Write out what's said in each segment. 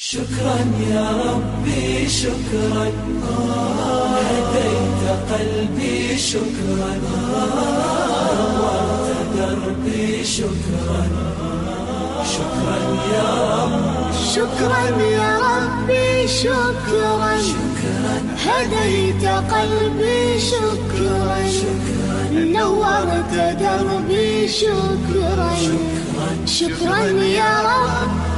شكرا يا ربي شكرا. هديت قلبي شكرا. نورت دربي شكرا. شكرا يا رب شكرا يا ربي شكرا. هديت قلبي شكرا. نورت دربي شكرا. شكرا يا رب.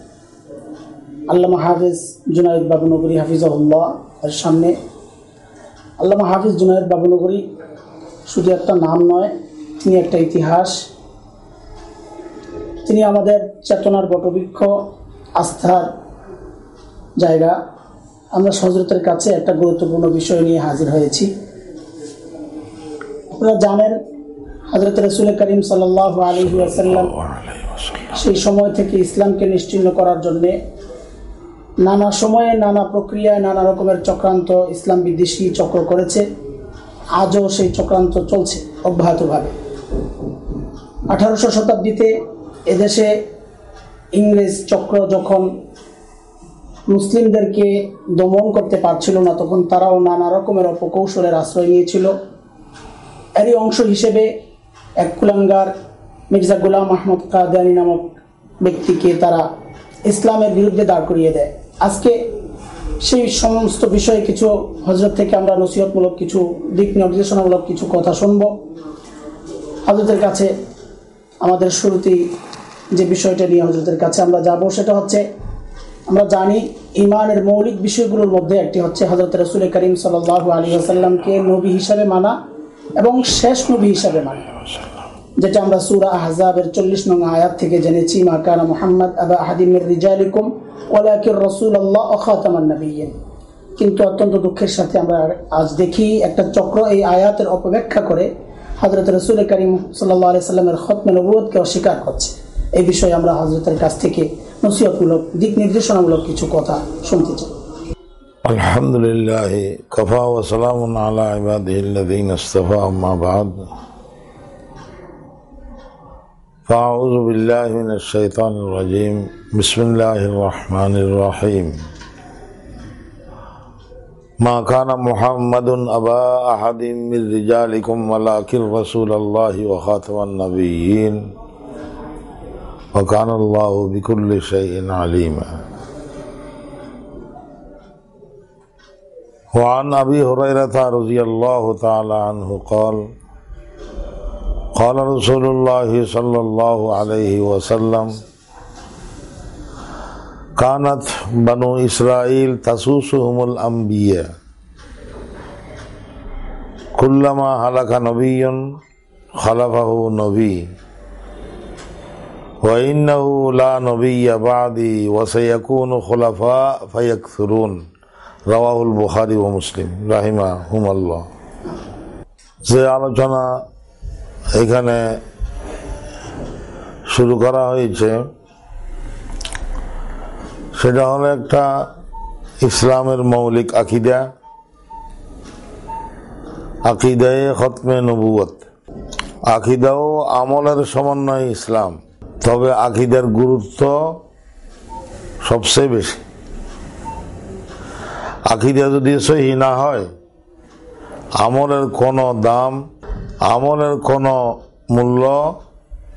আল্লামা হাফিজ জুনায়দ বাবুনগরী হাফিজাহুল্লাহ এর সামনে। আল্লামা হাফিজ জুনায়দ বাবুনগরী শুধু একটা নাম নয় তিনি একটা ইতিহাস। তিনি আমাদের চেতনার বটবৃক্ষ আস্থার জায়গা। আমরা হজরতের কাছে একটা গুরুত্বপূর্ণ বিষয় নিয়ে হাজির হয়েছি। আপনারা জানেন হজরত রসুল করিম সাল্লাহ আলী আসাল্লাম সেই সময় থেকে ইসলামকে নিশ্চিহ্ন করার জন্যে নানা সময়ে নানা প্রক্রিয়ায় নানা রকমের চক্রান্ত ইসলাম বিদ্বেষী চক্র করেছে। আজও সেই চক্রান্ত চলছে অব্যাহতভাবে। আঠারোশো শতাব্দীতে এদেশে ইংরেজ চক্র যখন মুসলিমদেরকে দমন করতে পারছিল না, তখন তারাও নানা রকমের অপকৌশলের আশ্রয় নিয়েছিল। এরই অংশ হিসেবে এক কুলাঙ্গার, মির্জা গুলাম আহমদ কাদিয়ানি নামক ব্যক্তিকে তারা ইসলামের বিরুদ্ধে দাঁড় করিয়ে দেয়। আজকে সেই সমস্ত বিষয়ে কিছু হজরত থেকে আমরা নসিহতমূলক কিছু দিক নির্দেশনামূলক কিছু কথা শুনব। হজরতের কাছে আমাদের শুরুতেই যে বিষয়টা নিয়ে হজরতের কাছে আমরা যাব সেটা হচ্ছে, আমরা জানি ইমানের মৌলিক বিষয়গুলোর মধ্যে একটি হচ্ছে হজরত রসুল করিম সাল আলী আসাল্লামকে নবী হিসাবে মানা এবং শেষ নবী হিসাবে মানা। যেটা আমরা সুরা আহজাবের চল্লিশ নং আয়াত থেকে জেনেছি, মা কানা মোহাম্মদ আবা হাদিমের রিজালিকুম ওলাকির রসুল আল্লাহ অখাতামান নবীন কিন্তু অত্যন্ত দুঃখের সাথে আমরা আজ দেখি একটা চক্র এই আয়াতের অপব্যাখ্যা করে হজরত রসুল করিম সাল্লাহ আলি সাল্লামের খতমে নবুয়কে অস্বীকার করছে। এই বিষয়ে আমরা হজরতের কাছ থেকে নসিহতমূলক, দিক নির্দেশনামূলক কিছু কথা শুনতে চাই। আলহামদুলিল্লাহ, কফা ওসালাম আলা ইবাদিল্লাদিন ইস্তফা বাদ। فأعوذ بالله من الشيطان الرجيم. بسم الله الرحمن الرحيم. ما كان محمد أبا أحد من رجالكم، ولكن رسول الله وخاتم النبيين. وكان الله بكل شيء عليما. وعن أبي هريرة رضي الله تعالى عنه قال قال رسول الله صلى الله عليه وسلم كانت بنو إسرائيل تسوسهم الأنبياء كلما هلك نبي خلفه نبي وإنه لا نبي بعدي وسيكون خلفاء فيكثرون رواه البخاري ومسلم رحمهم الله যে আলোচনা এখানে শুরু করা হয়েছে। সেটা হলো একটা ইসলামের মৌলিক আকিদা, আকিদায় খতমে নবুয়ত আকিদা ও আমলের সমন্বয় ইসলাম, তবে আকিদার গুরুত্ব সবচেয়ে বেশি। আকিদা যদি সহি না হয়, আমলের কোনো দাম আমলের কোনো মূল্য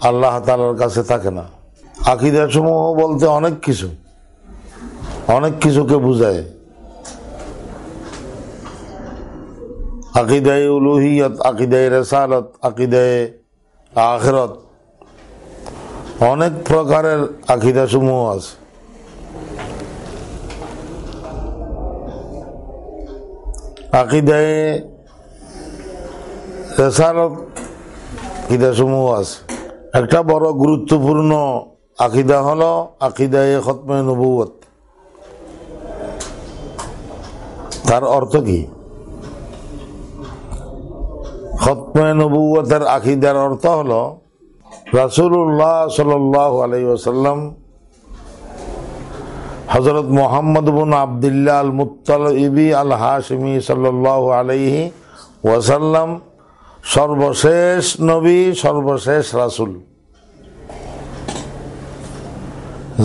আল্লাহ তালার কাছে থাকে না। আকিদা সমূহ বলতে অনেক কিছু। অনেক কিছুকে বুঝায়। আকিদায় উলুহিয়ত, আকিদায় রেসালত, আকিদায় আখরত। অনেক প্রকারের আকিদা সমূহ আছে। আকিদায় রেসালত আকিদা সমূহ আছে। একটা বড় গুরুত্বপূর্ণ আকিদা হলো আকিদায় খতমে নবুয়ত তার অর্থ কি? খতমে নবুয়তের আকিদার অর্থ হলো রাসুল্লাহ সাল আলাই হজরত মোহাম্মদ বিন আবদুল্লাহ আল মুতালিবি আল হাশমি সাল্লাহ আলাইহি ওয়াসাল্লাম সর্বশেষ নবী, সর্বশেষ রাসুল।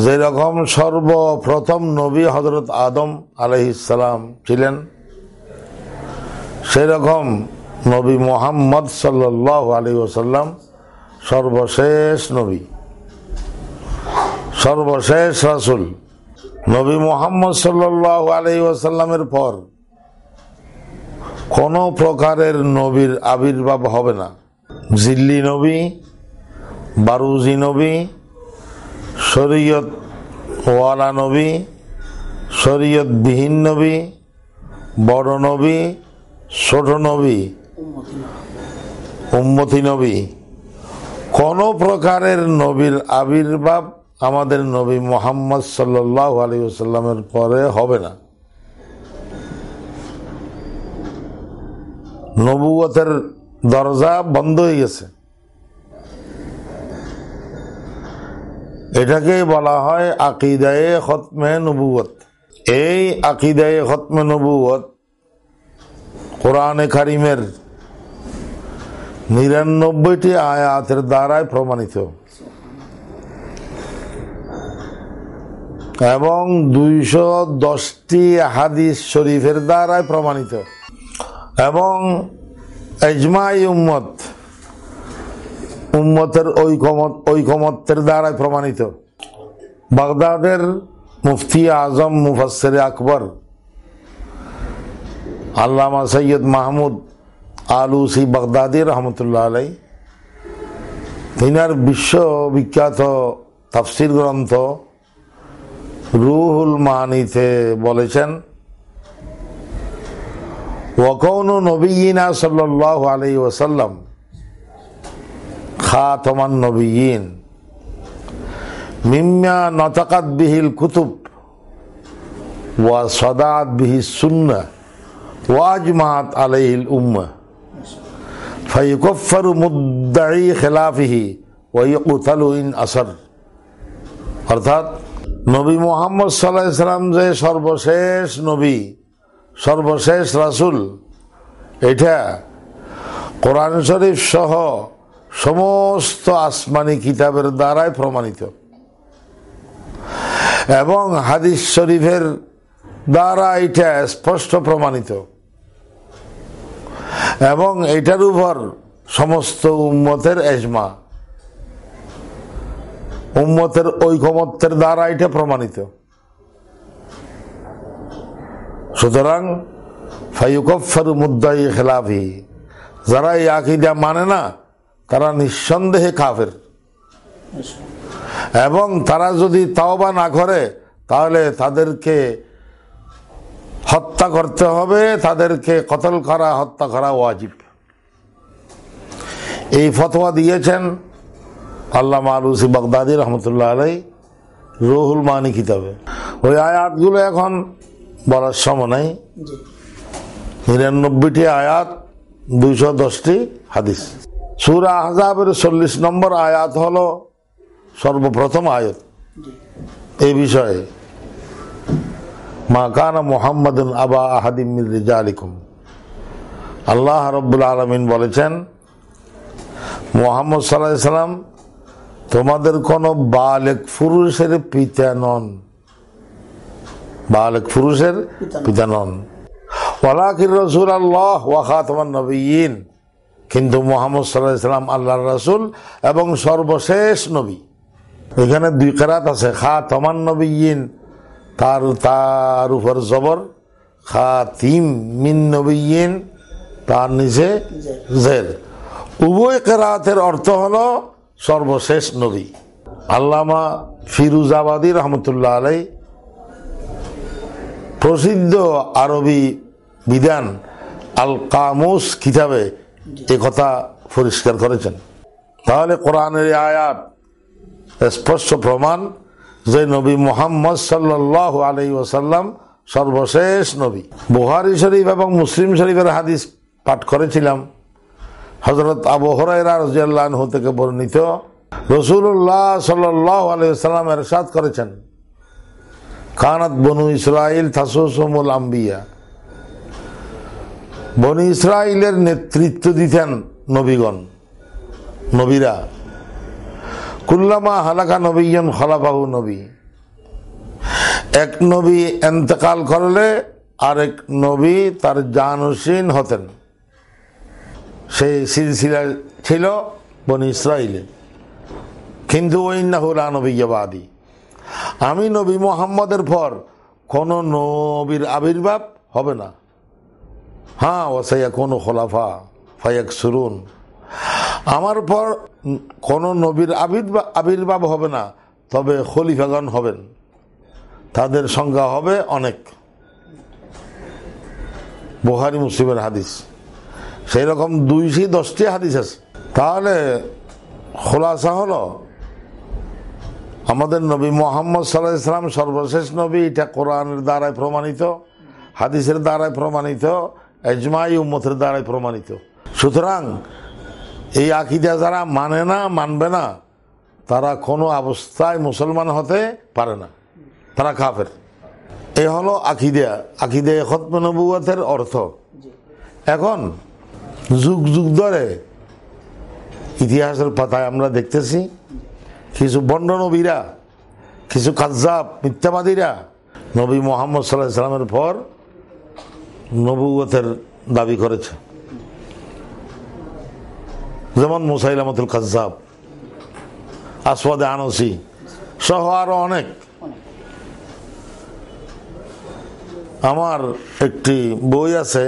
যেরকম সর্বপ্রথম নবী হজরত আদম আলহিসাম ছিলেন, সেরকম নবী মোহাম্মদ সাল্লাহ আলী ওসাল্লাম সর্বশেষ নবী, সর্বশেষ রাসুল। নবী মোহাম্মদ সাল্লাহ আলী ওসাল্লামের পর কোন প্রকারের নবীর আবির্ভাব হবে না। জিল্লি নবী, বারুজি নবী শরীয়ত ওয়ালা নবী শরীয়ত বিহীন নবী, বড় নবী, ছোট নবী, উম্মতি নবী। কোন প্রকারের নবীর আবির্ভাব আমাদের নবী মোহাম্মদ সাল্লাহ আলী পরে হবে না। নবুয়তের দরজা বন্ধ হয়ে গেছে। এটাকে বলা হয় আকিদায়ে খতমে নবুয়ত। এই আকিদায়ে খতমে নবুয়ত কোরআনে কারিমের নিরানব্বইটি আয়াতের দ্বারাই প্রমাণিত। এবং দুইশো দশটি হাদিস শরীফের দ্বারাই প্রমাণিত। এবং এজমাই উম্মত, উম্মতের ঐকমত, ঐকমত্যের দ্বারাই প্রমাণিত। বাগদাদের মুফতি আজম মুফাসের আকবর, আল্লামা সৈয়দ মাহমুদ আলুসি বাগদাদি রহমতুল্লাহ আলাই তিনার বিশ্ববিখ্যাত তাফসির গ্রন্থ রুহুল মানিতে বলেছেন ওকৌন নবীনা সাল্লাহ আলি ওসাল্লাম খাতমান নবীন মিম্মা নতাকাত বিহিল কুতুব ওয়া সদাত বিহি সুন্না ওয়াজমাত আলাইহিল উম্মা ফাইকফারু মুদ্দাই খেলাফিহি ওয়াইকুতালু ইন আসার। অর্থাৎ নবী মোহাম্মদ সাল্লাহ সাল্লাম যে সর্বশেষ নবী সর্বশেষ রাসুল এটা কোরআন শরীফ সহ সমস্ত আসমানি কিতাবের দ্বারাই প্রমাণিত। এবং হাদিস শরীফের দ্বারা এটা স্পষ্ট প্রমাণিত। এবং এটার উপর সমস্ত উম্মতের এজমা, উম্মতের ঐকমত্যের দ্বারা এটা প্রমাণিত। সুতরাং মুদ্দাই খেলাফি, যারা এই আকিদা মানে না, তারা নিঃসন্দেহে কাফের। এবং তারা যদি তাওবা না করে, তাহলে তাদেরকে হত্যা করতে হবে, তাদেরকে কতল করা, হত্যা করা ওয়াজিব। এই ফতোয়া দিয়েছেন আল্লাহ মালুসি বাগদাদি রহমতুল্লাহ আলাই রুহুল মানি কিতাবে। ওই আয়াতগুলো এখন বলার সময় নাই। নিরানব্বইটি আয়াত, দুইশো দশটি হাদিস। সুরা আহজাবের চল্লিশ নম্বর আয়াত হল সর্বপ্রথম আয়াত। এই বিষয়ে, মা কানা মোহাম্মদ আবা আহাদিম রিজালিকুম। আল্লাহ রব্বুল আলমিন বলেছেন, মোহাম্মদ সাল্লাহ সাল্লাম তোমাদের কোন বালেক পুরুষের পিতা নন। বালেক পুরুষের পিতা নন। ওয়ালাকির রসুল আল্লাহ ওয়াখাতমান নবীন কিন্তু মোহাম্মদ সাল্লাহ সাল্লাম আল্লাহর রসুল এবং সর্বশেষ নবী। এখানে দুই কেরাত আছে খা তমান নবীন তার তার উপর জবর খা তিম মিন নবীন তার নিচে জের উভয় কেরাতের অর্থ হল সর্বশেষ নবী। আল্লামা ফিরুজাবাদী রহমতুল্লাহ আলাই প্রসিদ্ধ আরবি বিধান আল কামুস কিতাবে এ কথা পরিষ্কার করেছেন। তাহলে কোরআনের আয়াত স্পষ্ট প্রমাণ যে নবী মোহাম্মদ সাল্লাহ আলাই ওসাল্লাম সর্বশেষ নবী। বুহারি শরীফ এবং মুসলিম শরীফের হাদিস পাঠ করেছিলাম। হজরত আবু হরাইরা রাজিয়াল্লাহু থেকে বর্ণিত। রসুল্লাহ সাল্লাহ আলাইসাল্লাম এরশাদ করেছেন। কানাত বনু ইসরাইল থাসুসমুল আম্বিয়া। বনু ইসরাইলের নেতৃত্ব দিতেন নবীগণ, নবীরা। কুল্লামা হালাকা নবীন খলাবাহু নবী। এক নবী এন্তেকাল করলে আরেক নবী তার জানসীন হতেন। সেই সিলসিলা ছিল বনি ইসরাইলে। কিন্তু ওই না হল নবীবাদী আমি নবী মোহাম্মদের পর কোন নবীর আবির্ভাব হবে না। হ্যাঁ ওসাইয়া কোনো খোলাফা ফায়াক সুরুন আমার পর কোন নবীর আবির্ভাব আবির্ভাব হবে না, তবে খলিফাগণ হবেন। তাদের সংখ্যা হবে অনেক। বুহারি মুসলিমের হাদিস। সেই রকম দুইশি দশটি হাদিস আছে। তাহলে খোলাসা হলো আমাদের নবী মোহাম্মদ সাল্লাহ ইসলাম সর্বশেষ নবী এটা কোরআনের দ্বারায় প্রমাণিত হাদিসের দ্বারায় প্রমাণিত এজমাই উম্মতের দ্বারাই প্রমাণিত। সুতরাং এই আকিদা যারা মানে না মানবে না তারা কোনো অবস্থায় মুসলমান হতে পারে না। তারা কাফের। এ হলো আকিদা। আকিদে খতম নবুয়তের অর্থ। এখন যুগ যুগ ধরে ইতিহাসের পাতায় আমরা দেখতেছি কিছু বন্ড নবীরা, কিছু কাজাব মিথ্যাবাদীরা নবী মোহাম্মদ সাল্লাহ সাল্লামের পর নবুয়তের দাবি করেছে। যেমন মুসাইলামতুল কাজাব আসওয়াদে আনসি সহ আরও অনেক। আমার একটি বই আছে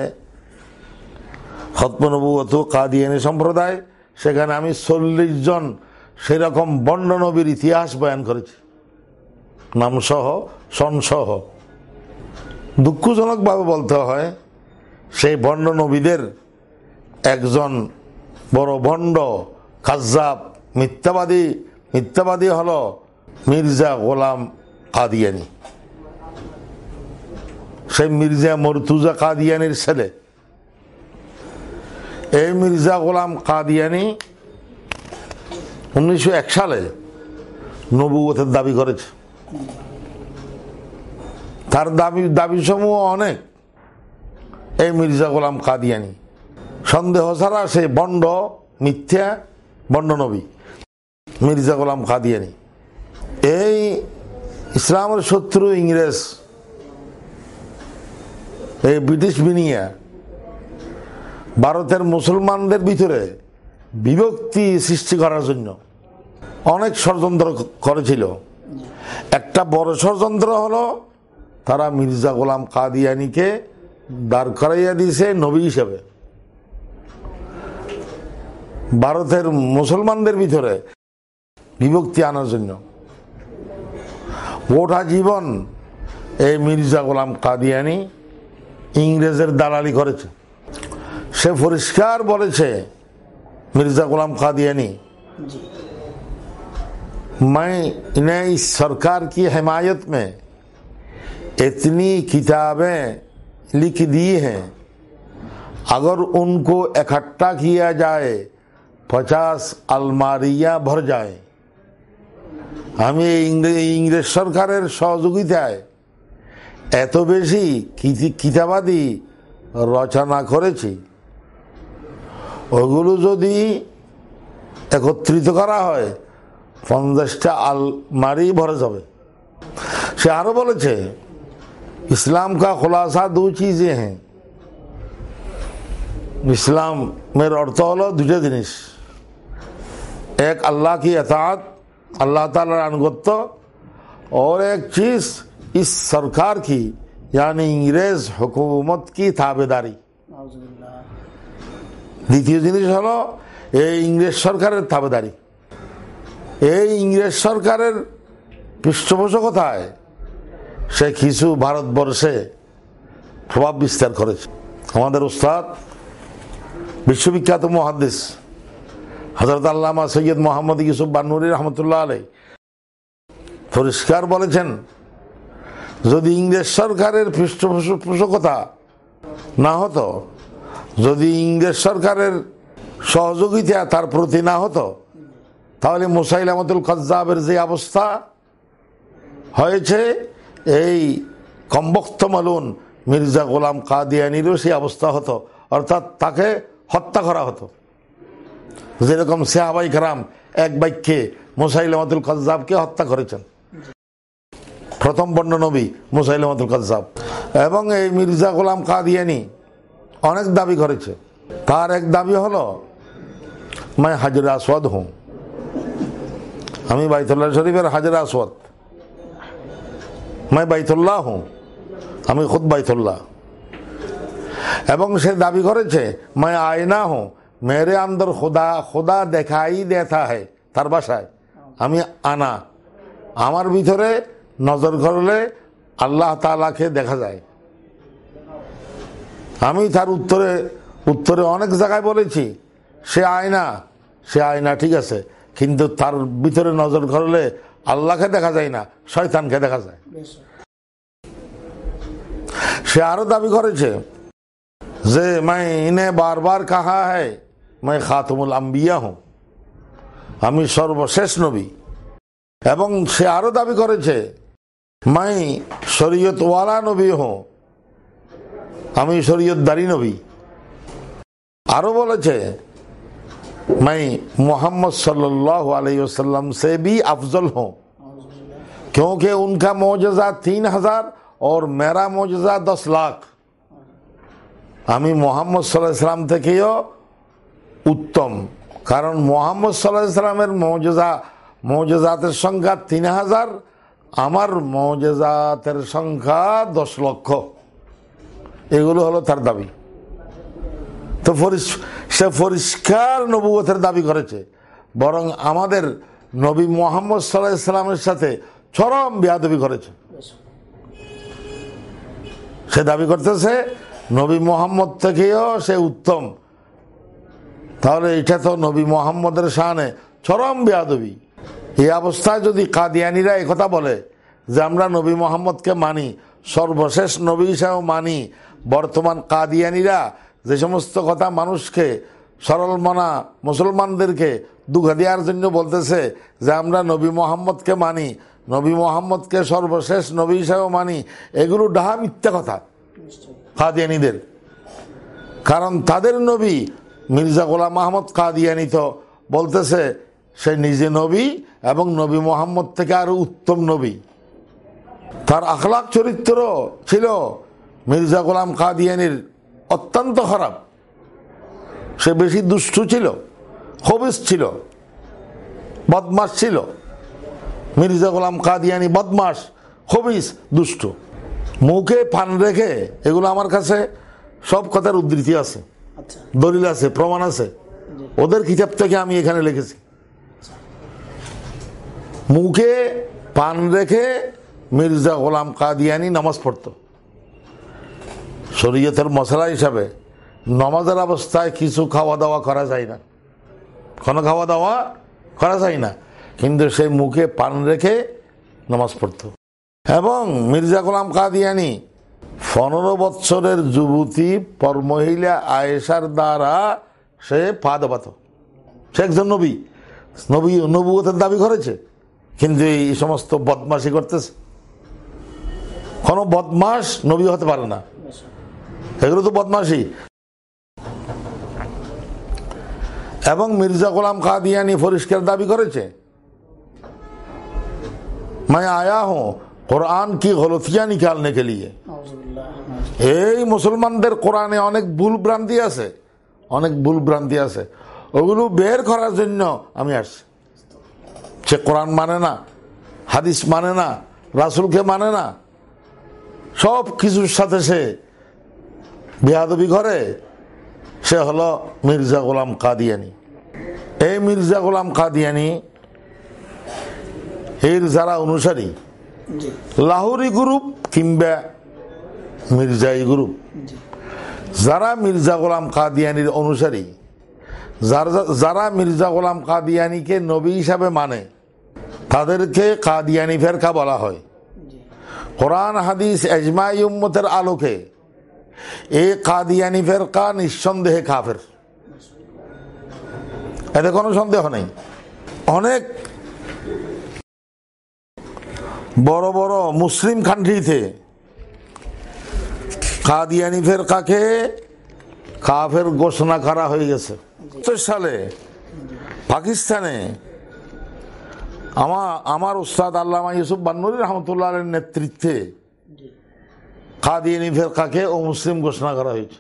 খতমনবুয়ত কাদিয়ানি সম্প্রদায়, সেখানে আমি চল্লিশ জন সেরকম বন্ড নবীর ইতিহাস বয়ান করেছি। নাম সহ সন সহ দুঃখজনকভাবে বলতে হয়, সেই বন্ড নবীদের একজন বড় ভণ্ড কাজাব মিথ্যাবাদী মিথ্যাবাদী হল মির্জা গোলাম কাদিয়ানি। সেই মির্জা মরতুজা কাদিয়ানির ছেলে। এই মির্জা গোলাম কাদিয়ানি উনিশশো এক সালে নবুয়তের দাবি করেছে। তার দাবি দাবি সমূহ অনেক। এই মির্জা গোলাম কাদিয়ানি। সন্দেহ ছাড়া সে বন্ড মিথ্যা, বন্ড নবী। মির্জা গোলাম কাদিয়ানি। এই ইসলামের শত্রু ইংরেজ। এই ব্রিটিশ বিনিয়া। ভারতের মুসলমানদের ভিতরে বিভক্তি সৃষ্টি করার জন্য অনেক ষড়যন্ত্র করেছিল। একটা বড় ষড়যন্ত্র হলো, তারা মির্জা গোলাম কাদিয়ানিকে দাঁড় করাইয়া দিয়েছে নবী হিসেবে। ভারতের মুসলমানদের ভিতরে বিভক্তি আনার জন্য। গোটা জীবন এই মির্জা গোলাম কাদিয়ানি ইংরেজের দালালি করেছে। সে পরিষ্কার বলেছে मिर्जा गुलाम कादियानी मैं इन्हें इस सरकार की हिमायत में इतनी किताबें लिख दी हैं अगर उनको इकट्ठा किया जाए पचास अलमारियां भर जाए আমি ইংরেজ সরকারের সহযোগিতায় এত বেশি কিতাবাদি রচনা করেছি ওগুলো যদি একত্রিত করা হয় পঞ্চাশটা আলমারি ভরে যাবে সে আরো বলেছে ইসলাম কা খোলাসা দু চিজে হ্যাঁ ইসলামের অর্থ হলো দুটো জিনিস এক अल्लाह की अतात अल्लाह ताला अनुगत्य और एक चीज इस सरकार की यानी इंग्रेज हुकूमत की ताबेदारी দ্বিতীয় জিনিস হলো, এই ইংরেজ সরকারের তাবেদারি। এই ইংরেজ সরকারের পৃষ্ঠপোষকতায় সে কিছু ভারতবর্ষে প্রভাব বিস্তার করেছে। আমাদের উস্তাদ, বিশ্ববিখ্যাত মহাদিস হজরত আল্লামা সৈয়দ মোহাম্মদ ইউসুফ বানুরি রহমতুল্লাহ আলাই পরিষ্কার বলেছেন, যদি ইংরেজ সরকারের পৃষ্ঠপোষকতা না হতো যদি ইংরেজ সরকারের সহযোগিতা তার প্রতি না হতো, তাহলে মুসাইলামতুল কজ্জাবের যে অবস্থা হয়েছে, এই কম্বক্ত মালুন মির্জা গোলাম কাদিয়ানিরও সেই অবস্থা হতো, অর্থাৎ তাকে হত্যা করা হতো। যেরকম সেহাবাই কারাম এক বাক্যে মুসাইলামতুল কজ্জাবকে হত্যা করেছেন। প্রথম বর্ণ নবী মুসাইলামতুল কজ্জাব। এবং এই মির্জা গোলাম কাদিয়ানি অনেক দাবি করেছে। তার এক দাবি হলো, মাই হাজরে আসওয়াদ হুম। আমি বাইতুল্লাহ শরীফের হাজরা আসওয়াদ। মাই বাইতুল্লাহ হুম। আমি খুদ বাইতুল্লাহ। এবং সে দাবি করেছে, মাই আয়না হুম। মেরে আন্দর খোদা খোদা দেখাই দেখা হয় তার বাসায়। আমি আনা। আমার ভিতরে নজর করলে আল্লাহ তালাকে দেখা যায়। আমি তার উত্তরে উত্তরে অনেক জায়গায় বলেছি সে আয়না সে আয়না ঠিক আছে কিন্তু তার ভিতরে নজর করলে আল্লাহকে দেখা যায় না শয়তানকে দেখা যায়। সে আরও দাবি করেছে যে মাই ইনে বারবার কাহা হ্যায় মাই খাতুমুল আম্বিয়া হুম আমি সর্বশেষ নবী। এবং সে আরও দাবি করেছে মাই শরীয়তওয়ালা নবী হুম আমি শরীয়তদারি নবী আরো বলেছে मैं मोहम्मद सल्लल्लाहु अलैहि वसल्लम से भी अफजल हूं क्योंकि उनका मोजजा तीन हजार और मेरा मोजजा दस लाख আমি মোহাম্মদ সাল্লাহ সাল্লাম থেকেও উত্তম কারণ মোহাম্মদ সাল্লাহ সাল্লামের মৌজেজা মৌজেজাতের সংখ্যা তিন হাজার আমার মৌজেজাতের সংখ্যা দশ লক্ষ এগুলো হলো তার দাবি। তো সে পরিষ্কার নবুয়তের দাবি করেছে। বরং আমাদের নবী মোহাম্মদ সাল্লাহ সাল্লামের সাথে চরম বিয়াদবি করেছে। সে দাবি করতেছে, নবী মোহাম্মদ থেকেও সে উত্তম। তাহলে এটা তো নবী মোহাম্মদের শানে চরম বেয়াদবি। এই অবস্থায় যদি কাদিয়ানিরা কথা বলে যে আমরা নবী মোহাম্মদকে মানি, সর্বশেষ নবী হিসাবেও মানি বর্তমান কাদিয়ানিরা যে সমস্ত কথা মানুষকে সরল মনা মুসলমানদেরকে দুঃখা দেওয়ার জন্য বলতেছে যে আমরা নবী মোহাম্মদকে মানি, নবী মোহাম্মদকে সর্বশেষ নবী হিসাবেও মানি, এগুলো ডাহা মিথ্যা কথা কাদিয়ানিদের। কারণ তাদের নবী মির্জা গোলাম মাহমদ কাদিয়ানি তো বলতেছে, সে নিজে নবী এবং নবী মোহাম্মদ থেকে আরও উত্তম নবী। তার আখলাক চরিত্র ছিল মির্জা গোলাম কাদিয়ানির অত্যন্ত খারাপ। সে বেশি দুষ্টু ছিল হবিস ছিল বদমাস ছিল। মির্জা গোলাম কাদিয়ানি বদমাস হবিস দুষ্ট। মুখে পান রেখে এগুলো আমার কাছে সব কথার উদ্ধৃতি আছে আচ্ছা। দলিল আছে প্রমাণ আছে। ওদের কিতাব থেকে আমি এখানে লিখেছি। মুখে পান রেখে মির্জা গোলাম কাদিয়ানি নামাজ পড়ত। শরীয়তের মশলা হিসাবে নমাজের অবস্থায় কিছু খাওয়া দাওয়া করা যায় না। কোনো খাওয়া দাওয়া করা যায় না। কিন্তু সেই মুখে পান রেখে নামাজ পড়ত। এবং মির্জা গোলাম কাদিয়ানি পনেরো বৎসরের যুবতী পর মহিলা আয়েশার দ্বারা সে পা দবাত। সে একজন নবী। নবী নবুয়তের দাবি করেছে। কিন্তু এই সমস্ত বদমাসি করতেছে। কোনো বদমাস নবী হতে পারে না। এগুলো তো বদমাসি এবং মির্জা গোলাম কাদিয়ানি পরিষ্কার দাবি করেছে मैं आया हूं कुरान की गलतियां निकालने के लिए আউযুবিল্লাহ এই মুসলমানদের কোরআনে অনেক ভুল ভ্রান্তি আছে অনেক ভুল ভ্রান্তি আছে ওগুলো বের করার জন্য আমি আসছি সে কোরআন মানে না হাদিস মানে না রাসুলকে মানে না সব কিছুর সাথে সে বেয়াদবি ঘরে সে হলো মির্জা গোলাম কাদিয়ানি। এই মির্জা গোলাম কাদিয়ানি এর যারা অনুসারী লাহোরি গ্রুপ কিংবা মির্জাই গ্রুপ। যারা মির্জা গোলাম কাদিয়ানির অনুসারী যারা- যারা মির্জা গোলাম কাদিয়ানিকে নবী হিসাবে মানে তাদেরকে কাদিয়ানি ফেরকা বলা হয়। কোরআন হাদিস এজমাই উম্মতের আলোকে এই কাদিয়ানি ফেরকা নিঃসন্দেহে কাফের। এতে কোনো সন্দেহ নেই। অনেক বড় বড় মুসলিম কান্ট্রিতে কাদিয়ানি ফেরকাকে কাফের ঘোষণা করা হয়ে গেছে। সালে পাকিস্তানে আমার আমার উস্তাদ আল্লামা ইউসুফ বান্নুরি রহমতুল্লাহ নেতৃত্বে কাদিয়ানি ফেরকাকে ও মুসলিম ঘোষণা করা হয়েছে।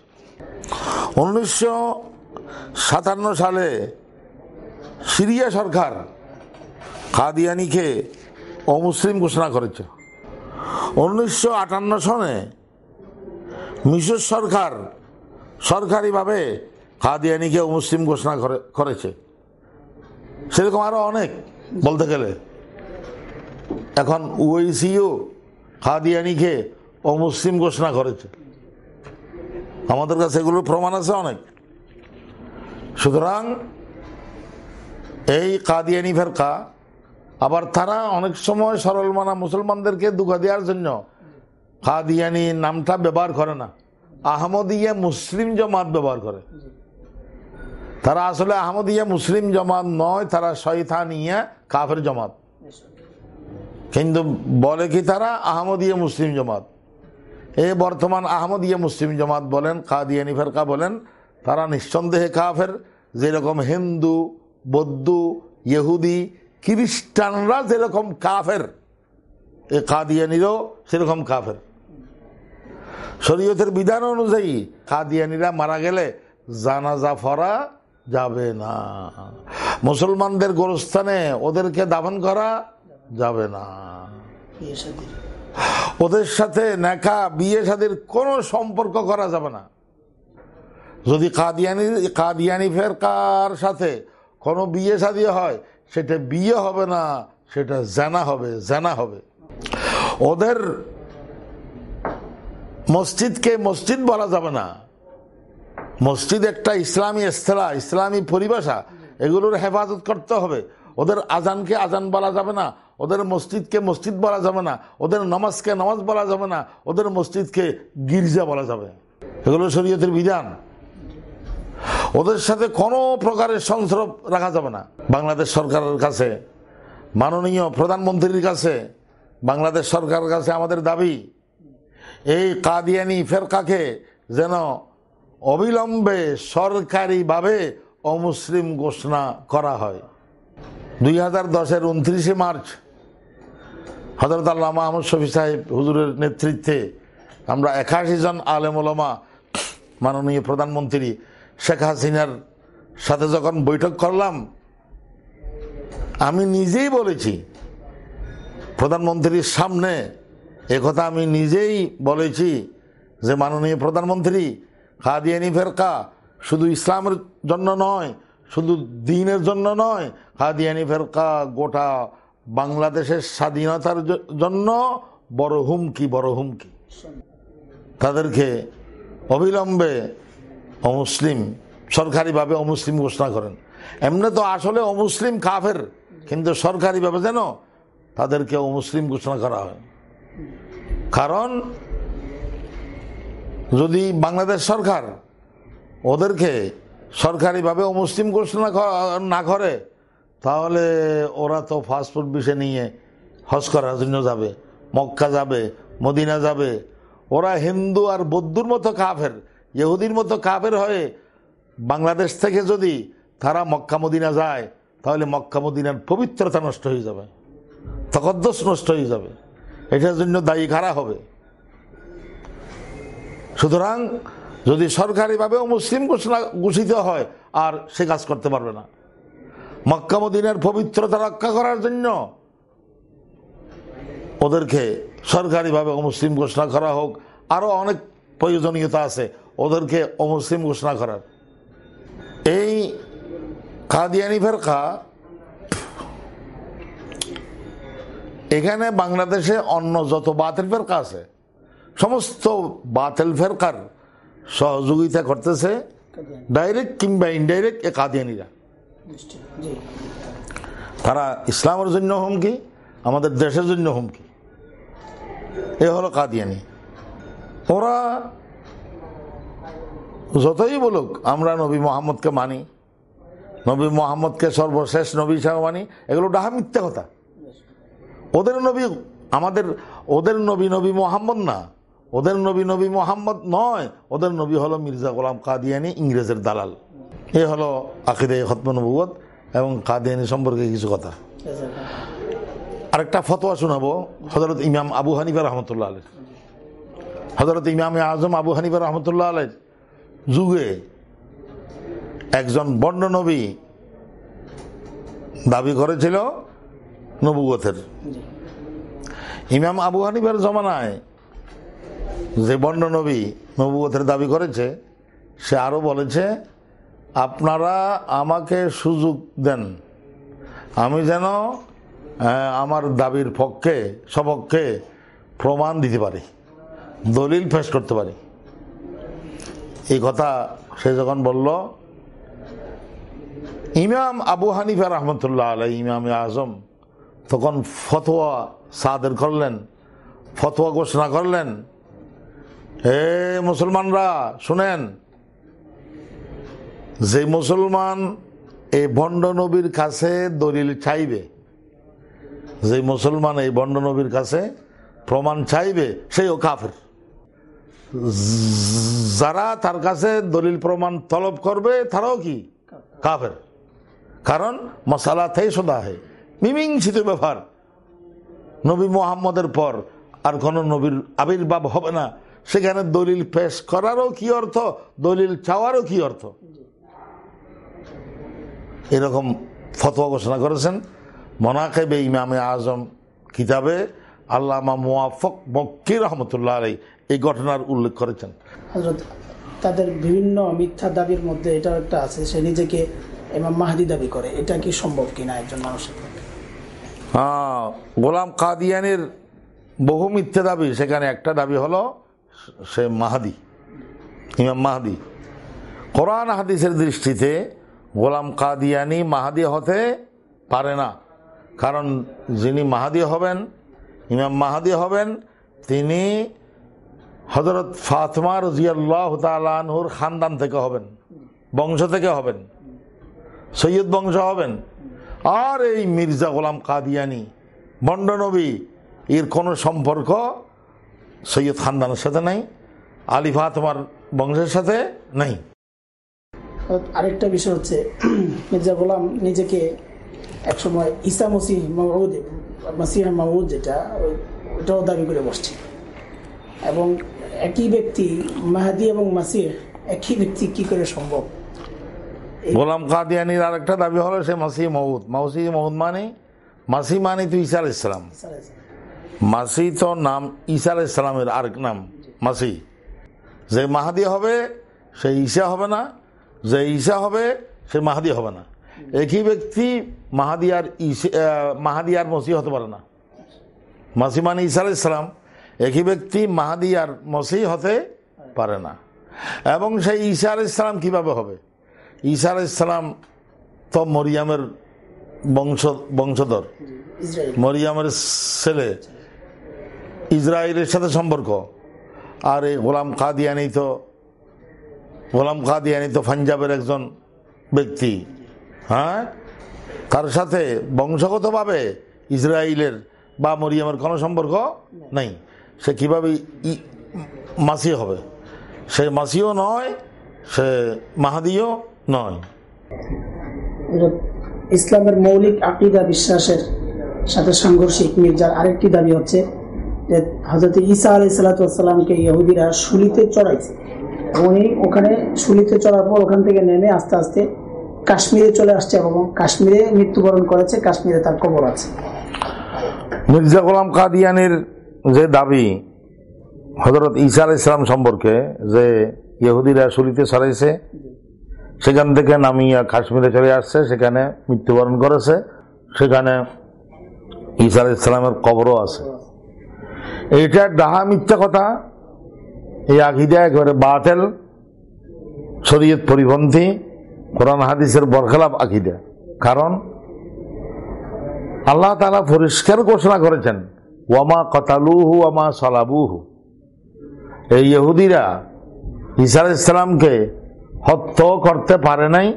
উনিশশো সাতান্ন সালে সিরিয়া সরকার কাদিয়ানিকে অমুসলিম ঘোষণা করেছে। উনিশশো আটান্ন সনে মিশর সরকার সরকারিভাবে কাদিয়ানিকে অমুসলিম ঘোষণা করে- করেছে। সেরকম আরও অনেক বলতে গেলে। এখন ওইসিও কাদিয়ানিকে অমুসলিম ঘোষণা করেছে। আমাদের কাছে এগুলোর প্রমাণ আছে অনেক। সুতরাং এই কাদিয়ানি ফেরকা, আবার তারা অনেক সময় সরল মানা মুসলমানদেরকে দুঃখা দেওয়ার জন্য কাদিয়ানি নামটা ব্যবহার করে না। আহমদিয়া মুসলিম জমাত ব্যবহার করে। তারা আসলে আহমদিয়া মুসলিম জমাত নয়, তারা শয়তানিয়া কাফের জমাত। কিন্তু বলে কি তারা আহমদিয়া মুসলিম জমাত? এ বর্তমান আহমদিয়া মুসলিম জমাত বলেন, কাদিয়ানি ফেরকা বলেন, তারা নিঃসন্দেহে কাফের। যেরকম হিন্দু, বৌদ্ধ, ইহুদি, খ্রিস্টানরা যেরকম কাফের, এ কাদিয়ানিরও সেরকম কাফের। শরীয়তের বিধান অনুযায়ী কাদিয়ানিরা মারা গেলে জানাজা ফরা যাবে না। মুসলমানদের গোরস্থানে ওদেরকে দাফন করা যাবে না। শাদীর। ওদের সাথে নেকা বিয়ে শাদীর কোনো সম্পর্ক করা যাবে না। যদি কাদিয়ানি কাদিয়ানি ফেরকার সাথে কোনো বিয়ে শাদী হয়, সেটা বিয়ে হবে না, সেটা জানা হবে জানা হবে। ওদের মসজিদকে মসজিদ বলা যাবে না। মসজিদ একটা ইসলামী স্থলা ইসলামী পরিভাষা, এগুলোর হেফাজত করতে হবে। ওদের আজানকে আজান বলা যাবে না ওদের মসজিদকে মসজিদ বলা যাবে না, ওদের নামাজকে নামাজ বলা যাবে না, ওদের মসজিদকে গির্জা বলা যাবে। এগুলো শরীয়তের বিধান। ওদের সাথে কোনো প্রকারের সংস্রব রাখা যাবে না। বাংলাদেশ সরকারের কাছে, মাননীয় প্রধানমন্ত্রীর কাছে, বাংলাদেশ সরকারের কাছে আমাদের দাবি, এই কাদিয়ানি ফেরকাকে যেন অবিলম্বে সরকারিভাবে অমুসলিম ঘোষণা করা হয়। দুই হাজার দশের উনত্রিশে মার্চ হজরত আল্লামা আহমদ শফি সাহেব হুজুরের নেতৃত্বে আমরা একাশি জন আলেমুলমা মাননীয় প্রধানমন্ত্রী শেখ হাসিনার সাথে যখন বৈঠক করলাম, আমি নিজেই বলেছি, প্রধানমন্ত্রীর সামনে একথা আমি নিজেই বলেছি যে মাননীয় প্রধানমন্ত্রী কাদিয়ানি ফেরকা শুধু ইসলামের জন্য নয়, শুধু দিনের জন্য নয়, কাদিয়ানি ফেরকা গোটা বাংলাদেশের স্বাধীনতার জন্য বড় হুমকি বড় হুমকি। তাদেরকে অবিলম্বে অমুসলিম, সরকারিভাবে অমুসলিম ঘোষণা করেন। এমনি তো আসলে অমুসলিম কাফের, কিন্তু সরকারিভাবে যেন তাদেরকে অমুসলিম ঘোষণা করা হয়। কারণ যদি বাংলাদেশ সরকার ওদেরকে সরকারিভাবে অমুসলিম ঘোষণা না করে তাহলে ওরা তো ফাস্টফুড বিষয় নিয়ে হজ করার জন্য যাবে, মক্কা যাবে, মদিনা যাবে। ওরা হিন্দু আর বৌদ্ধর মতো কাফের, ইহুদির মতো কাফের হয়ে বাংলাদেশ থেকে যদি তারা মক্কা মদিনা যায়, তাহলে মক্কা মদিনার পবিত্রতা নষ্ট হয়ে যাবে, তকদ্দস নষ্ট হয়ে যাবে। এটার জন্য দায়ী কারা হবে? সুতরাং যদি সরকারিভাবে মুসলিম ঘোষণা, ঘোষিত হয়, আর সে কাজ করতে পারবে না। মক্কা মদিনার পবিত্রতা রক্ষা করার জন্য ওদেরকে সরকারিভাবে অমুসলিম ঘোষণা করা হোক। আরও অনেক প্রয়োজনীয়তা আছে। ওদেরকে অমুসলিম ঘোষণা করার। এই কাদিয়ানি ফেরকা এখানে বাংলাদেশে অন্য যত বাতিল ফেরকা আছে, সমস্ত বাতিল ফেরকার সহযোগিতা করতেছে ডাইরেক্ট কিংবা ইনডাইরেক্ট এ কাদিয়ানিরা। তারা ইসলামের জন্য হুমকি, আমাদের দেশের জন্য হুমকি। এ হলো কাদিয়ানি। ওরা যতই বলুক, আমরা নবী মোহাম্মদকে মানি, নবী মোহাম্মদকে সর্বশেষ নবী হিসাবে মানি, এগুলো ডাহা মিথ্যা কথা। ওদের নবী, আমাদের, ওদের নবী নবী মোহাম্মদ না। ওদের নবী নবী মোহাম্মদ নয়। ওদের নবী হলো মির্জা গোলাম কাদিয়ানি, ইংরেজের দালাল। এ হলো আকিদে খতম নবুয়ত এবং কাদিয়ানি সম্পর্কে কিছু কথা। আরেকটা ফতোয়া শোনাবো হজরত ইমাম আবু হানিফা রহমতুল্লাহ আলের হজরত ইমাম আজম আবু হানিফা রহমতুল্লাহ আলের যুগে একজন বন্ড নবী দাবি করেছিল নবুগতের ইমাম আবু হানিফার জমানায় যে বন্ড নবী নবুগতের দাবি করেছে, সে আরও বলেছে আপনারা আমাকে সুযোগ দেন। আমি যেন আমার দাবির পক্ষে, সপক্ষে প্রমাণ দিতে পারি, দলিল পেশ করতে পারি। এই কথা সে যখন বলল, ইমাম আবু হানিফা রহমতুল্লাহ আলাই ইমাম আজম তখন ফতোয়া সাদের করলেন, ফতোয়া ঘোষণা করলেন হে মুসলমানরা, শুনেন যে মুসলমান এই ভণ্ড নবীর কাছে দলিল চাইবে, যে মুসলমান এই ভণ্ড নবীর কাছে প্রমাণ চাইবে, সেও কাফের। যারা তার কাছে দলিল প্রমাণ তলব করবে, তারাও কি? কাফের। কারণ মশালা থেই সদা হে মীমিংসিত ব্যাপার নবী মোহাম্মদের পর আর কোন নবীর আবির্ভাব হবে না। সেখানে দলিল পেশ করারও কি অর্থ? দলিল চাওয়ারও কি অর্থ? এরকম ফতোয়া ঘোষণা করেছেন। মনাকেবে ইমামে আজম কিতাবে আল্লামা মুয়াফক বক্কি রহমতুল্লাহ আলাই এই ঘটনার উল্লেখ করেছেন। তাদের বিভিন্ন মিথ্যা দাবির মধ্যে এটাও একটা আছে সে নিজেকে এমাম মাহাদি দাবি করে। এটা কি সম্ভব কিনা একজন মানুষের হ্যাঁ, গোলাম কাদিয়ানের বহু মিথ্যে দাবি সেখানে একটা দাবি হলো সে মাহাদি ইমাম মাহাদি। কোরআন হাদিসের দৃষ্টিতে গোলাম কাদিয়ানি মাহাদি হতে পারে না। কারণ যিনি মাহাদি হবেন, ইমাম মাহাদি হবেন, তিনি হজরত ফাতমা রজিয়াল্লাহ তালানহুর খানদান থেকে হবেন, বংশ থেকে হবেন, সৈয়দ বংশ হবেন। আর এই মির্জা গোলাম কাদিয়ানি, বন্ড নবী, এর কোনো সম্পর্ক সৈয়দ খানদানের সাথে নাই, আলী ফাতমার বংশের সাথে নেই। আরেকটা বিষয় হচ্ছে মির্জা গোলাম নিজেকে একসময় ঈসা মসিহ মাউদ মসিহ মাউদ যেটা ওটাও দাবি করে বসছে। এবং একই ব্যক্তি মাহাদি এবং মাসিহ একই ব্যক্তি কি করে সম্ভব? গোলাম কাদিয়ানির আরেকটা দাবি হলো সে মাসি মহুদ মাসি মহুদ মানে মাসি মানে তো ঈসা আলাইহিস সালাম। মাসি তো নাম ঈসা আলাইহিস সালামের আরেক নাম মাসি যে মাহাদি হবে সে ঈসা হবে না যে ঈসা হবে সে মাহাদি হবে না। একই ব্যক্তি মাহাদি আর ঈসা- মাহাদি আর মসি হতে পারে না। মাসি মানে ঈসা আলাইহিস সালাম একই ব্যক্তি মাহাদি আর মসি হতে পারে না। এবং সেই ঈসা আলাইহিস সালাম কীভাবে হবে? ঈসা আলাইসালাম তো মরিয়ামের বংশ বংশধর। মরিয়ামের ছেলে। ইসরায়েলের সাথে সম্পর্ক। আর এই গোলাম কাদিয়ানি তো গোলাম কাদিয়ানি তো পাঞ্জাবের একজন ব্যক্তি হ্যাঁ? তার সাথে? বংশগতভাবে ইসরায়েলের বা মরিয়ামের কোনো সম্পর্ক নেই। সে কীভাবে মাসি হবে? সে মাসিও নয় সে মাহাদিও নয়। ইসলামের মৌলিক আকিদা বিশ্বাসের সাথে সাংঘর্ষিক মির্জার আরেকটি দাবি হচ্ছে যে হজরত ঈসা আলাই সালাতামকে ইহুদিরা শুলিতে চড়াইছে। উনি ওখানে শুলিতে চড়ার পর ওখান থেকে নেমে আস্তে আস্তে কাশ্মীরে চলে আসছে এবং কাশ্মীরে মৃত্যুবরণ করেছে, কাশ্মীরে তার কবর আছে। মির্জা গোলাম কাদিয়ানির যে দাবি হজরত ঈসা আলাহ ইসলাম সম্পর্কে যে ইহুদিরা শুলিতে সরাইছে সেখান থেকে নামিয়া কাশ্মীরে চলে আসছে, সেখানে মৃত্যুবরণ করেছে, সেখানে ঈসা আলাহ ইসলামের কবরও আছে। এইটা ডাহা মিথ্যা কথা এই আকিদা একেবারে বাতেল, শরীয়ত পরিপন্থী, কোরআন, হাদিসের বরখেলাপ আকিদা। কারণ আল্লাহ তালা পরিষ্কার ঘোষণা করেছেন, ওয়ামা কতালুহু, ওয়ামা সালাবুহু। এই ইহুদিরা ঈসা ইসলামকে হত্য করতে পারে নাই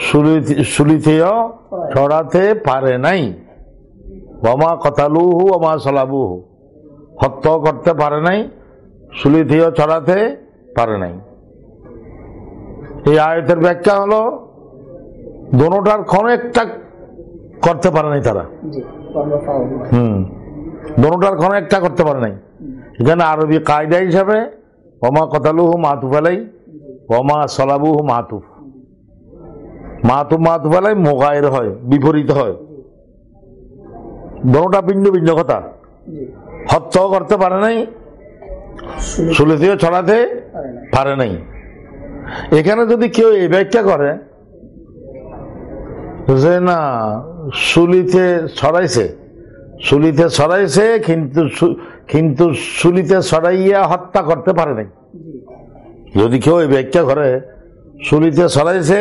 সুলি- সুলিতেও ছড়াতে পারে নাই। ওয়ামা কতালুহু, ওয়ামা সালাবুহু। হত্য করতে পারে নাই সুলিতেও ছড়াতে পারে নাই। এই আয়তের ব্যাখ্যা হলো দোনোটার কোনো একটা করতে পারে নাই তারা। হুম দোনোটার কোনো একটা করতে পারে নাই। এখানে আরবি কায়দা হিসাবে ওমা কতালুহু মাতুফ আলাই ওমা সলাবুহু মাতুফ। মাতুফ মাতুফ আলাই মোগায়ের হয় বিপরীত হয়। দোনোটা ভিন্ন ভিন্ন কথা। জি। হত্য করতে পারে নাই শুনে সুলিতেও ছড়াতে পারে নাই। এখানে যদি কেউ এই ব্যাখ্যা করে যে না, সুলিতে ছড়াইছে সুলিতে ছড়াইছে, কিন্তু কিন্তু সুলিতে ছড়াইয়া হত্যা করতে পারে নাই। যদি কেউ এই ব্যাখ্যা করে, সুলিতে ছড়াইছে,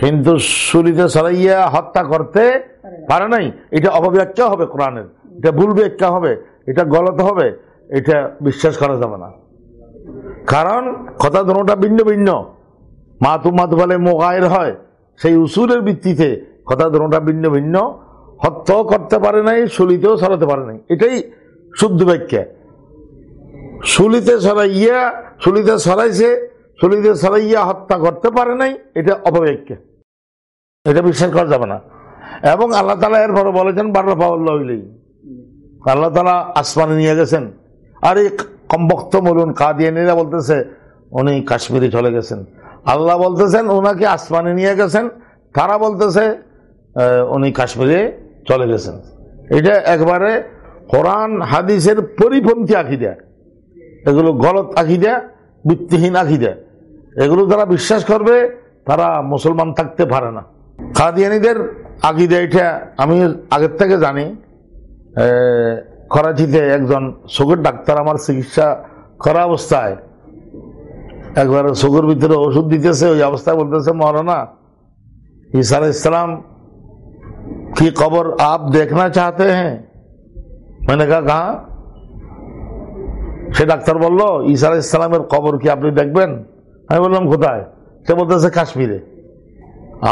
কিন্তু সুলিতে ছড়াইয়া হত্যা করতে পারে নাই, এটা অপব্যাখ্যা হবে কোরআনের, এটা ভুল ব্যাখ্যা হবে, এটা গলত হবে। এটা বিশ্বাস করা যাবে না। কারণ কথা দুটা ভিন্ন ভিন্ন। মাতু মাতু বলে মোগায়ের হয়, সেই উসুলের ভিত্তিতে কথা দুটা ভিন্ন ভিন্ন। হত্য করতে পারে নাই, সুলিতেও সরাতে পারে নাই। এটাই শুদ্ধ ব্যাখ্যা। সুলিতে সরাইয়া, সুলিতে ছড়াইছে সুলিতে ছড়াইয়া হত্যা করতে পারে নাই, এটা অপব্যাখ্যা। এটা বিশ্বাস করা যাবে না। এবং আল্লাহ তালা এরপরে বলেছেন বারো হইলেই আল্লাহ তালা আসমানে নিয়ে গেছেন। আর এই কমবক্ত বলুন, কাদিয়ানিরা বলতেছে, উনি কাশ্মীরে চলে গেছেন। আল্লাহ বলতেছেন ওনাকে আসমানে নিয়ে গেছেন। তারা বলতেছে উনি কাশ্মীরে চলে গেছেন। এটা একবারে কোরআন, হাদিসের পরিপন্থী আঁকিদা। এগুলো গলত আঁকিদা, ভিত্তিহীন আঁকিদা। এগুলো যারা বিশ্বাস করবে, তারা মুসলমান থাকতে পারে না। কাদিয়ানিদের আকিদা এটা, আমি আগের থেকে জানি। করাচিতে একজন চোখের ডাক্তার আমার চিকিৎসা করা অবস্থায় একবার চোখের ভিতরে ওষুধ দিতেছে ওই অবস্থায় বলতেছে মৌলানা ईसा इस्लाम की कब्र आप देखना चाहते हैं मैंने कहा कहा সে ডাক্তার বললো ঈসা ইসলামের কবর কি আপনি দেখবেন আমি বললাম কোথায় সে বলতেছে কাশ্মীরে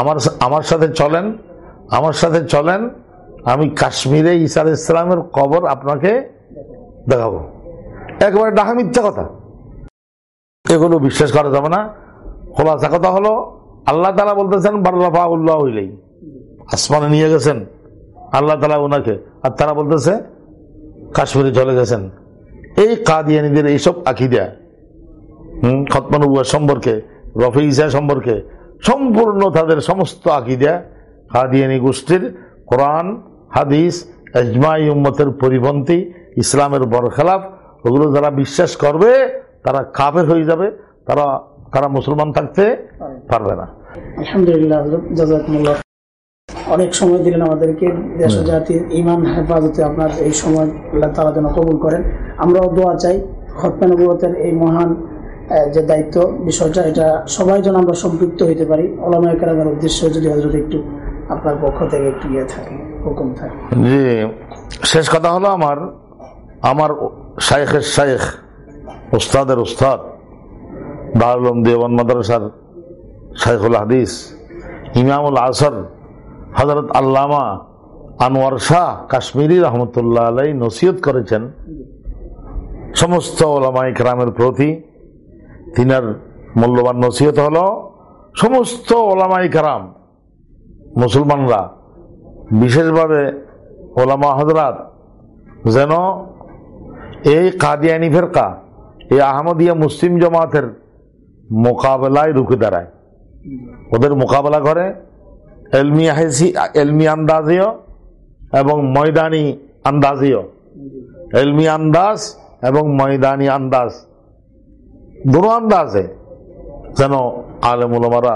আমার আমার সাথে চলেন আমার সাথে চলেন আমি কাশ্মীরে ঈসা ইসলামের কবর আপনাকে দেখাবো। একবারে ডাহা মিথ্যা কথা। এগুলো বিশ্বাস করা যাবে না। খোলাসা কথা হলো, আল্লাহ তালা বলতেছেন বার্লাফা উল্লাহ হইলেই আসমানে নিয়ে গেছেন, আল্লাহ তালা ওনাকে আর তারা বলতেছে, কাশ্মীরে চলে গেছেন। এই কাদিয়ানিদের এইসব আকিদা, হম খতমানুয়া সম্পর্কে, রফি ইসা সম্পর্কে সম্পূর্ণ তাদের সমস্ত আকিদা কাদিয়ানি গোষ্ঠীর কোরআন হাদিস এজমাই উম্মতের পরিপন্থী ইসলামের বরখেলাফ ওগুলো যারা বিশ্বাস করবে তারা কাফের হয়ে যাবে তারা তারা মুসলমান থাকতে পারবে না। আলহামদুলিল্লাহ অনেক সময় দিলেন আমাদেরকে দেশ জাতির ইমান হেফাজতে আপনার এই সময় তালা যেন কবুল করেন। আমরাও দোয়া চাই খতমে নবুয়তের এই মহান যে দায়িত্ব বিষয়টা এটা সবাই যেন আমরা সম্পৃক্ত হইতে পারি। ওলামায় কেরামের উদ্দেশ্য যদি হজরত একটু আপনার পক্ষ থেকে একটু ইয়ে থাকে। হুকুম থাকে। জি, শেষ কথা হলো আমার আমার শাইখের শাইখ, উস্তাদের উস্তাদ দারুলম দেওয়ান মাদ্রাসার শাইখুল হাদিস, ইমামুল আসর হজরত আল্লামা আনোয়ার শাহ কাশ্মীরি রহমতুল্লাহ আলাই নসিহত করেছেন। সমস্ত ওলামাই কেরামের প্রতি তিনার মূল্যবান নসিহত হল, সমস্ত ওলামাই কেরাম, মুসলমানরা বিশেষভাবে ওলামা হজরাত যেন এই কাদিয়ানি ফেরকা, এই আহমদিয়া মুসলিম জমাতের মোকাবেলায় রুখে দাঁড়ায়। ওদের মোকাবেলা করে এলমি হাইসি, এলমি আন্দাজেও এবং ময়দানি আন্দাজেও। এলমি আন্দাজ এবং ময়দানি আন্দাজ। দুটো আন্দাজে যেন আলেমুলমারা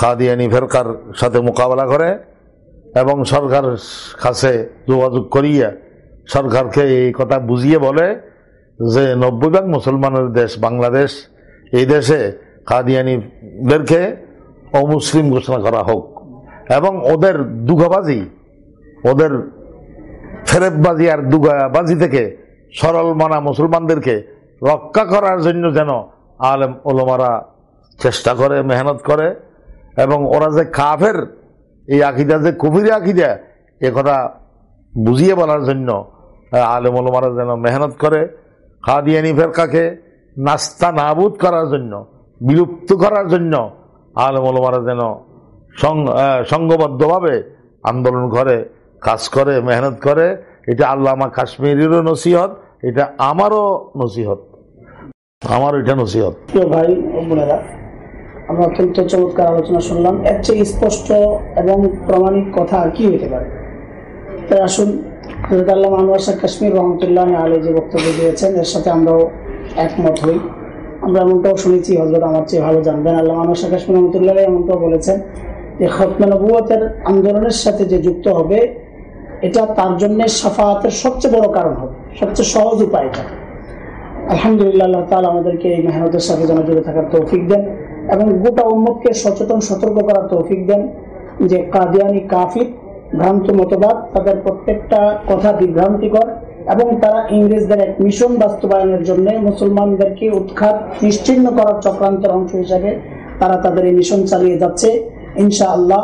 কাদিয়ানি ফেরকার সাথে মোকাবেলা করে এবং সরকার কাছে যোগাযোগ করিয়া সরকারকে এই কথা বুঝিয়ে বলে যে নব্বই ভাগ মুসলমানের দেশ বাংলাদেশ, এই দেশে কাদিয়ানিদেরকে অমুসলিম ঘোষণা করা হোক। এবং ওদের দুঃখবাজি ওদের ফেরেববাজি আর দুগাবাজি থেকে সরল মানা মুসলমানদেরকে রক্ষা করার জন্য যেন আলেম ওলমারা চেষ্টা করে, মেহনত করে এবং ওরা যে কাফের এই আকিদা যে কুফিরি আকিদা এ কথা বুঝিয়ে বলার জন্য আহ, আলেম যেন মেহনত করে কাদিয়ানি ফেরকাকে নাস্তা নাবুদ করার জন্য বিলুপ্ত করার জন্য আলেম ওলমারা যেন সংঘবদ্ধভাবে আন্দোলন করে কাজ করে মেহনত করে এটা আল্লামা কাশ্মীরেরও নসিহত এটা আমারও নসিহত। আমার এটা নসিহত। ভাই আমরা অত্যন্ত চমৎকার আলোচনা শুনলাম। এর চেয়ে স্পষ্ট এবং প্রমাণিক কথা আর কি হতে পারে? তাই আসুন আল্লাহ শাহ কাশ্মীর রহমতুল্লাহ আলী যে বক্তব্য দিয়েছেন, এর সাথে আমরাও একমত হই। আমরা এমনটাও শুনেছি হজরত আমার চেয়ে ভালো জানবেন। আল্লাহ শাহ কাশ্মীর রহমতুল্লাহ এমনটাও বলেছেন যে, খতমে নবুয়তের আন্দোলনের সাথে যে যুক্ত হবে, এটা তার জন্য সাফাতের সবচেয়ে বড় কারণ হবে, সবচেয়ে সহজ উপায় এটা। আলহামদুলিল্লাহ, আল্লাহ তাআলা আমাদেরকে এই মেহনতের সাথে যেন জুড়ে থাকার তৌফিক দেন। এবং গোটা উম্মতকে সচেতন, সতর্ক করার তৌফিক দেন যে কাদিয়ানি কাফির, ভ্রান্ত মতবাদ, তাদের প্রত্যেকটা কথা বিভ্রান্তিকর এবং তারা ইংরেজদের এক মিশন বাস্তবায়নের জন্য মুসলমানদেরকে উৎখাত নিশ্চিহ্ন করার চক্রান্তের অংশ হিসাবে তারা তাদের এই মিশন চালিয়ে যাচ্ছে। ইনশাআল্লাহ,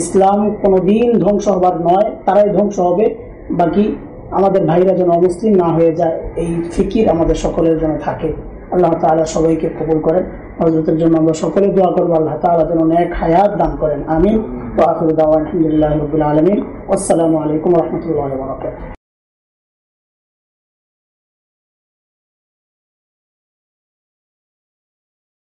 ইসলাম কোনোদিন ধ্বংস হবার নয়, তারাই ধ্বংস হবে। বাকি আমাদের ভাইরা যেন অমুসলিম না হয়ে যায়, এই ফিকির আমাদের সকলের জন্য থাকে। আল্লাহ তালা সবাইকে কবুল করেন। হজরতের জন্য আমরা সকলে দোয়া করব, আল্লাহ তালা যেন অনেক হায়াত দান করেন। আমি আলহামদুলিল্লাহ আলহামদুলিল্লাহি রাব্বিল আসসালামু আলাইকুম রহমতুল্লাহ বারাকাতুহু।